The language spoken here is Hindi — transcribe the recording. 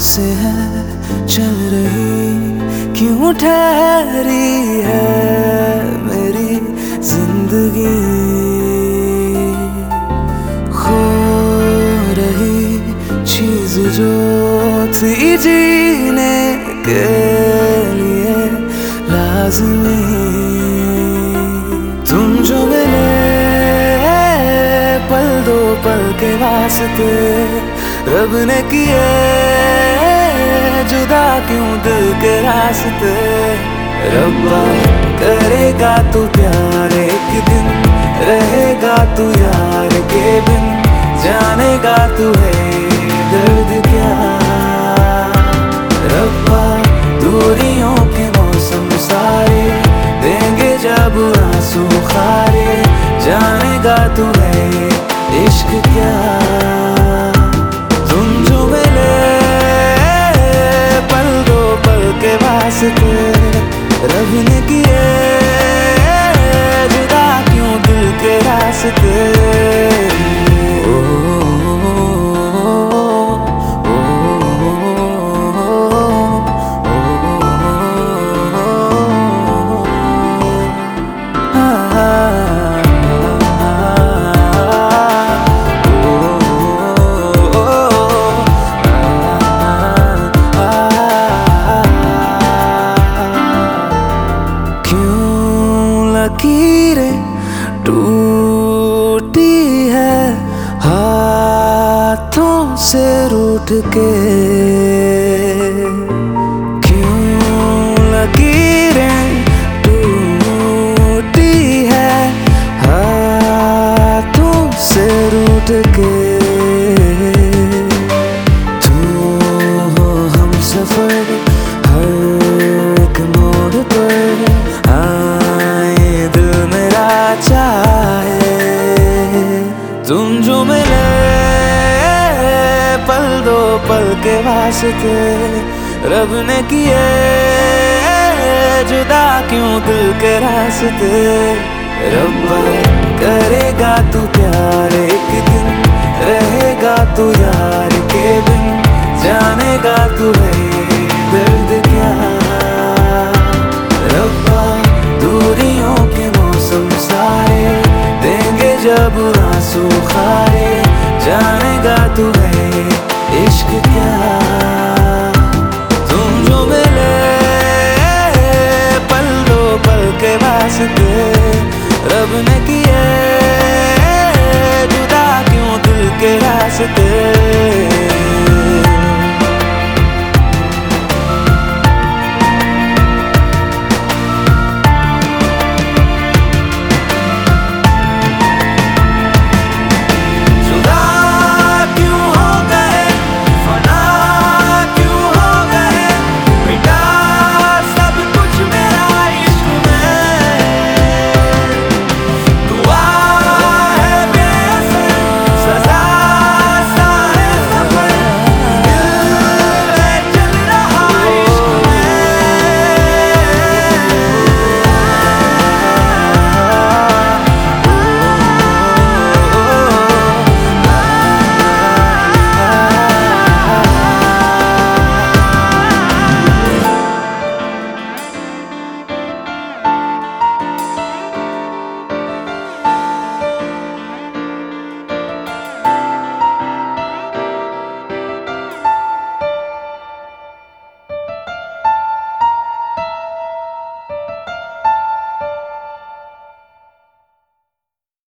से है, चल रही, क्यों ठहरी है मेरी ज़िंदगी? खो रही चीज़ जो थी जीने के लिए लाजमी। तुम जो मिले पल दो पल के वास्ते, रब ने किए जुदा क्यों दिल के रास्ते? रब्बा करेगा तू प्यार एक दिन, रहेगा तू यार के बिन, जानेगा तू है दर्द क्या? रब्बा दूरियों के मौसम सारे देंगे जब आँसू खारे, जानेगा तू है इश्क क्या? हाथों से रूठ के दो पल के वास्ते रब ने किए जुदा क्यों दिल के रास्ते? रब्बा करेगा तू प्यार एक दिन, रहेगा तू यार के बिन, जानेगा तू है दर्द क्या? रब्बा दूरियों के मौसम सारे देंगे जब आँसू खारे, जानेगा तू है इश्क क्या?